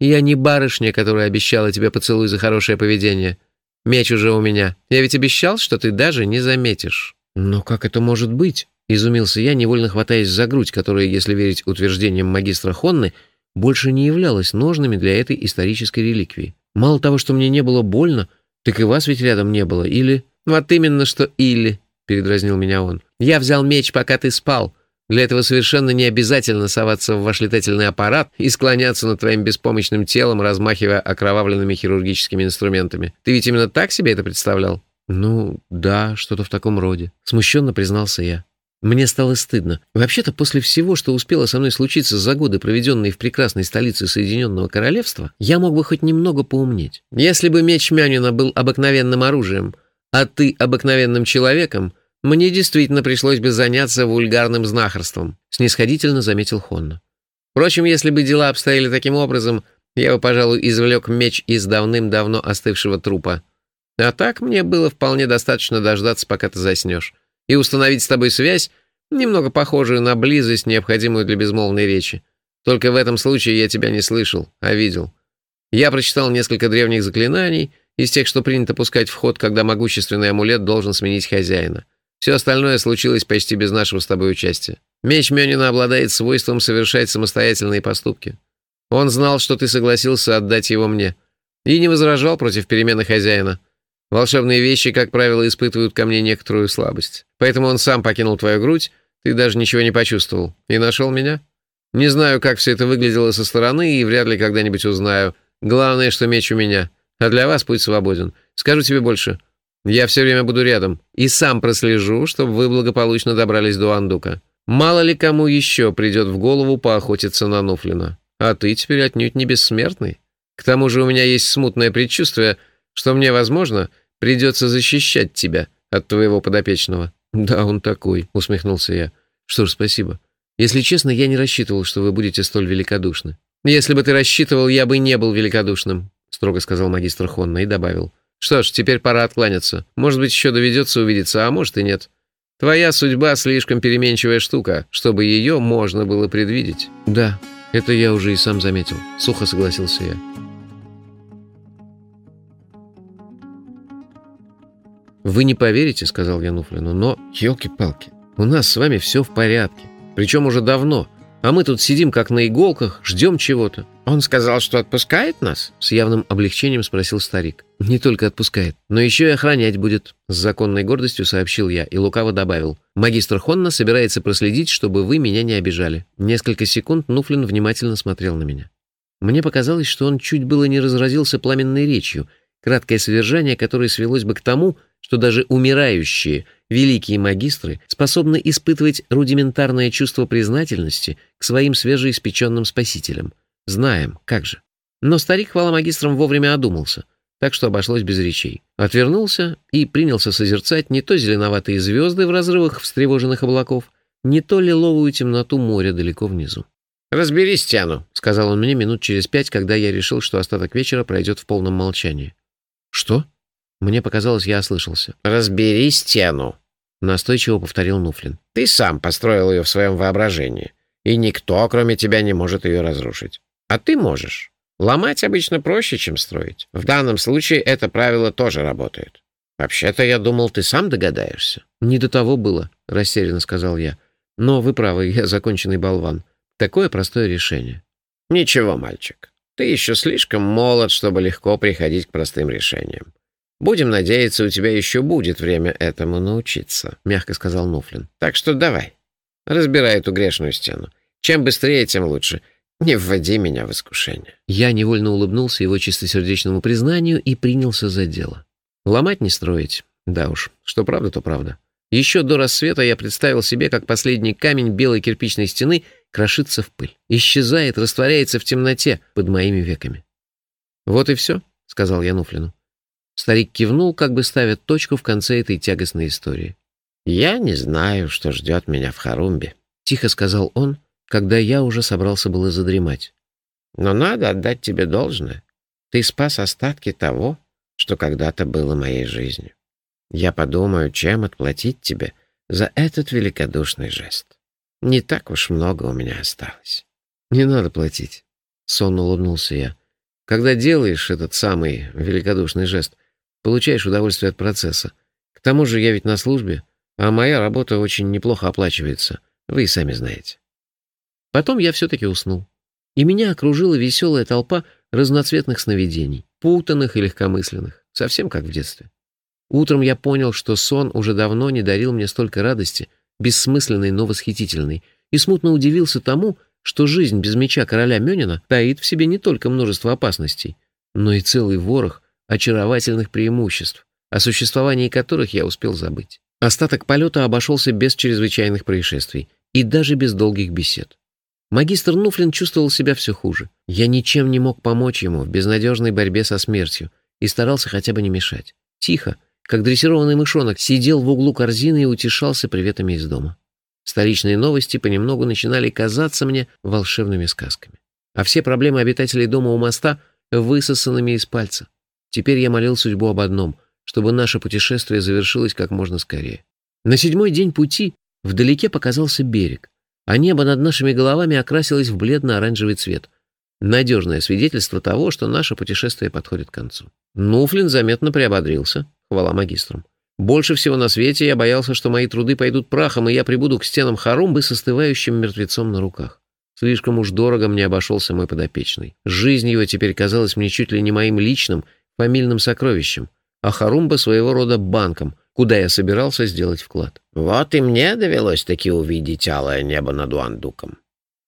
Я не барышня, которая обещала тебе поцелуй за хорошее поведение. Меч уже у меня. Я ведь обещал, что ты даже не заметишь». «Но как это может быть?» — изумился я, невольно хватаясь за грудь, которая, если верить утверждениям магистра Хонны, больше не являлась ножными для этой исторической реликвии. Мало того, что мне не было больно, так и вас ведь рядом не было, или... «Вот именно что или», — передразнил меня он. «Я взял меч, пока ты спал. Для этого совершенно не обязательно соваться в ваш летательный аппарат и склоняться над твоим беспомощным телом, размахивая окровавленными хирургическими инструментами. Ты ведь именно так себе это представлял?» «Ну, да, что-то в таком роде», — смущенно признался я. Мне стало стыдно. Вообще-то, после всего, что успело со мной случиться за годы, проведенные в прекрасной столице Соединенного Королевства, я мог бы хоть немного поумнеть. Если бы меч Мянина был обыкновенным оружием, а ты обыкновенным человеком, мне действительно пришлось бы заняться вульгарным знахарством», — снисходительно заметил Хонна. «Впрочем, если бы дела обстояли таким образом, я бы, пожалуй, извлек меч из давным-давно остывшего трупа. А так мне было вполне достаточно дождаться, пока ты заснешь, и установить с тобой связь, немного похожую на близость, необходимую для безмолвной речи. Только в этом случае я тебя не слышал, а видел. Я прочитал несколько древних заклинаний, из тех, что принято пускать в ход, когда могущественный амулет должен сменить хозяина. Все остальное случилось почти без нашего с тобой участия. Меч Мёнина обладает свойством совершать самостоятельные поступки. Он знал, что ты согласился отдать его мне, и не возражал против перемены хозяина. Волшебные вещи, как правило, испытывают ко мне некоторую слабость. Поэтому он сам покинул твою грудь, ты даже ничего не почувствовал, и нашел меня. Не знаю, как все это выглядело со стороны, и вряд ли когда-нибудь узнаю. Главное, что меч у меня, а для вас путь свободен. Скажу тебе больше — я все время буду рядом и сам прослежу, чтобы вы благополучно добрались до Андука. Мало ли кому еще придет в голову поохотиться на Нуфлина. А ты теперь отнюдь не бессмертный. К тому же у меня есть смутное предчувствие, что мне, возможно, придется защищать тебя от твоего подопечного». «Да, он такой», — усмехнулся я. «Что ж, спасибо. Если честно, я не рассчитывал, что вы будете столь великодушны». «Если бы ты рассчитывал, я бы не был великодушным», — строго сказал магистр Хонна и добавил. Что ж, теперь пора откланяться. Может быть, еще доведется увидеться, а может и нет. Твоя судьба слишком переменчивая штука, чтобы ее можно было предвидеть. Да, это я уже и сам заметил. Сухо согласился я. «Вы не поверите», — сказал я Нуфлину, — «но, елки-палки, у нас с вами все в порядке. Причем уже давно. А мы тут сидим как на иголках, ждем чего-то». «Он сказал, что отпускает нас?» — с явным облегчением спросил старик. «Не только отпускает, но еще и охранять будет», — с законной гордостью сообщил я и лукаво добавил. «Магистр Хонна собирается проследить, чтобы вы меня не обижали». Несколько секунд Нуфлин внимательно смотрел на меня. Мне показалось, что он чуть было не разразился пламенной речью, краткое содержание которой свелось бы к тому, что даже умирающие, великие магистры способны испытывать рудиментарное чувство признательности к своим свежеиспеченным спасителям. Знаем, как же. Но старик, хвала магистрам, вовремя одумался, так что обошлось без речей. Отвернулся и принялся созерцать не то зеленоватые звезды в разрывах встревоженных облаков, не то лиловую темноту моря далеко внизу. «Разберись, Тяну», — сказал он мне минут через пять, когда я решил, что остаток вечера пройдет в полном молчании. «Что?» Мне показалось, я ослышался. «Разбери стену», — настойчиво повторил Нуфлин. «Ты сам построил ее в своем воображении, и никто, кроме тебя, не может ее разрушить. А ты можешь. Ломать обычно проще, чем строить. В данном случае это правило тоже работает. Вообще-то я думал, ты сам догадаешься». «Не до того было», — растерянно сказал я. «Но вы правы, я законченный болван. Такое простое решение». «Ничего, мальчик. Ты еще слишком молод, чтобы легко приходить к простым решениям. Будем надеяться, у тебя еще будет время этому научиться», — мягко сказал Нуфлин. «Так что давай, разбирай эту грешную стену. Чем быстрее, тем лучше. Не вводи меня в искушение». Я невольно улыбнулся его чистосердечному признанию и принялся за дело. Ломать не строить. Да уж, что правда, то правда. Еще до рассвета я представил себе, как последний камень белой кирпичной стены крошится в пыль, исчезает, растворяется в темноте под моими веками. «Вот и все», — сказал я Нуфлину. Старик кивнул, как бы ставя точку в конце этой тягостной истории. «Я не знаю, что ждет меня в Харумбе», — тихо сказал он, когда я уже собрался было задремать. «Но надо отдать тебе должное. Ты спас остатки того, что когда-то было моей жизнью. Я подумаю, чем отплатить тебе за этот великодушный жест. Не так уж много у меня осталось». «Не надо платить», — сонно улыбнулся я. Когда делаешь этот самый великодушный жест, получаешь удовольствие от процесса. К тому же я ведь на службе, а моя работа очень неплохо оплачивается. Вы и сами знаете. Потом я все-таки уснул. И меня окружила веселая толпа разноцветных сновидений, путанных и легкомысленных, совсем как в детстве. Утром я понял, что сон уже давно не дарил мне столько радости, бессмысленной, но восхитительной, и смутно удивился тому, что жизнь без меча короля Мёнина таит в себе не только множество опасностей, но и целый ворох очаровательных преимуществ, о существовании которых я успел забыть. Остаток полета обошелся без чрезвычайных происшествий и даже без долгих бесед. Магистр Нуфлин чувствовал себя все хуже. Я ничем не мог помочь ему в безнадежной борьбе со смертью и старался хотя бы не мешать. Тихо, как дрессированный мышонок, сидел в углу корзины и утешался приветами из дома. Столичные новости понемногу начинали казаться мне волшебными сказками. А все проблемы обитателей дома у моста высосанными из пальца. Теперь я молил судьбу об одном, чтобы наше путешествие завершилось как можно скорее. На седьмой день пути вдалеке показался берег а небо над нашими головами окрасилось в бледно-оранжевый цвет. Надежное свидетельство того, что наше путешествие подходит к концу. Нуфлин заметно приободрился, хвала магистрам. Больше всего на свете я боялся, что мои труды пойдут прахом, и я прибуду к стенам Харумбы с остывающим мертвецом на руках. Слишком уж дорого мне обошелся мой подопечный. Жизнь его теперь казалась мне чуть ли не моим личным, фамильным сокровищем, а Харумба своего рода банком, куда я собирался сделать вклад. Вот и мне довелось таки увидеть алое небо над Уандуком.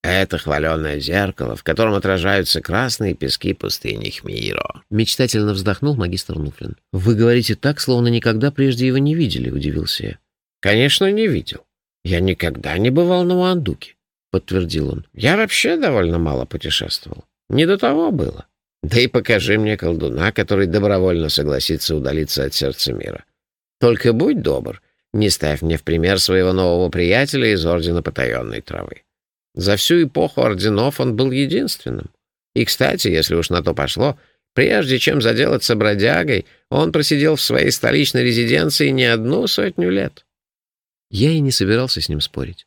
Это хваленное зеркало, в котором отражаются красные пески пустыни Хмиро. Мечтательно вздохнул магистр Нуфлин. «Вы говорите так, словно никогда прежде его не видели», — удивился я. «Конечно, не видел. Я никогда не бывал на Уандуке», — подтвердил он. «Я вообще довольно мало путешествовал. Не до того было. Да и покажи мне колдуна, который добровольно согласится удалиться от сердца мира. Только будь добр, не ставь мне в пример своего нового приятеля из Ордена Потаенной Травы. За всю эпоху орденов он был единственным. И, кстати, если уж на то пошло, прежде чем заделаться бродягой, он просидел в своей столичной резиденции не одну сотню лет. Я и не собирался с ним спорить.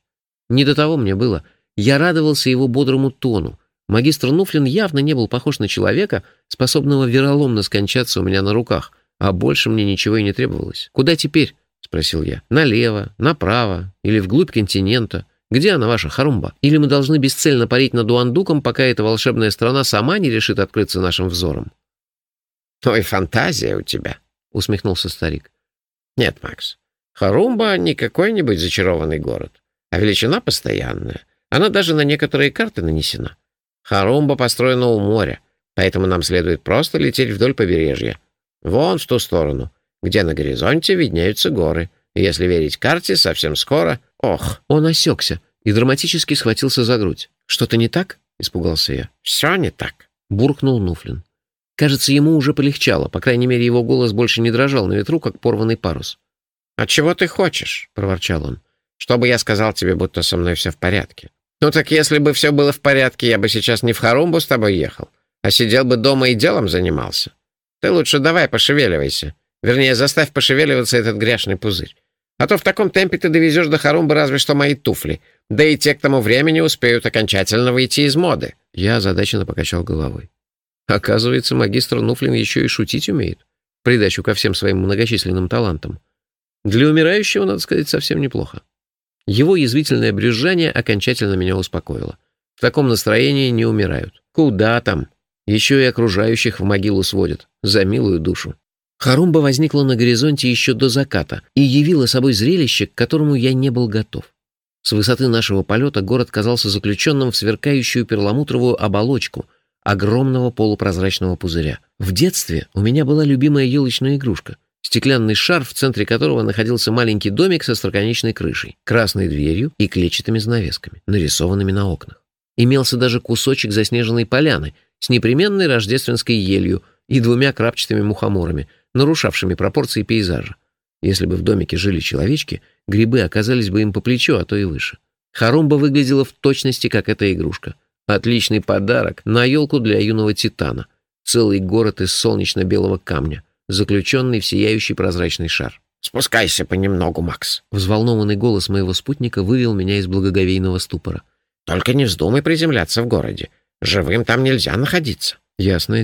Не до того мне было. Я радовался его бодрому тону. Магистр Нуфлин явно не был похож на человека, способного вероломно скончаться у меня на руках — а больше мне ничего и не требовалось. «Куда теперь?» — спросил я. «Налево, направо или вглубь континента? Где она, ваша Харумба? Или мы должны бесцельно парить над Уандуком, пока эта волшебная страна сама не решит открыться нашим взором?» «Ой, фантазия у тебя», — усмехнулся старик. «Нет, Макс, Харумба не какой-нибудь зачарованный город, а величина постоянная. Она даже на некоторые карты нанесена. Харумба построена у моря, поэтому нам следует просто лететь вдоль побережья, Вон в ту сторону, где на горизонте виднеются горы. Если верить карте, совсем скоро... Ох!» Он осекся и драматически схватился за грудь. «Что-то не так?» — испугался я. «Все не так», — буркнул Нуфлин. Кажется, ему уже полегчало, по крайней мере, его голос больше не дрожал на ветру, как порванный парус. «А чего ты хочешь?» — проворчал он. «Чтобы я сказал тебе, будто со мной все в порядке». «Ну так если бы все было в порядке, я бы сейчас не в Харумбу с тобой ехал, а сидел бы дома и делом занимался. Ты лучше давай пошевеливайся. Вернее, заставь пошевеливаться этот грязный пузырь. А то в таком темпе ты довезешь до Харумбы разве что мои туфли. Да и те к тому времени успеют окончательно выйти из моды». Я озадаченно покачал головой. Оказывается, магистр Нуфлин еще и шутить умеет, придачу ко всем своим многочисленным талантам. Для умирающего, надо сказать, совсем неплохо. Его язвительное брюзжание окончательно меня успокоило. В таком настроении не умирают. Куда там? Еще и окружающих в могилу сводят. За милую душу. Харумба возникла на горизонте еще до заката и явила собой зрелище, к которому я не был готов. С высоты нашего полета город казался заключенным в сверкающую перламутровую оболочку огромного полупрозрачного пузыря. В детстве у меня была любимая елочная игрушка — стеклянный шар, в центре которого находился маленький домик со строконечной крышей, красной дверью и клетчатыми занавесками, нарисованными на окнах. Имелся даже кусочек заснеженной поляны — с непременной рождественской елью и двумя крапчатыми мухоморами, нарушавшими пропорции пейзажа. Если бы в домике жили человечки, грибы оказались бы им по плечу, а то и выше. Харумба выглядела в точности, как эта игрушка. Отличный подарок на елку для юного титана. Целый город из солнечно-белого камня, заключенный в сияющий прозрачный шар. «Спускайся понемногу, Макс». Взволнованный голос моего спутника вывел меня из благоговейного ступора. «Только не вздумай приземляться в городе. Живым там нельзя находиться». «Ясное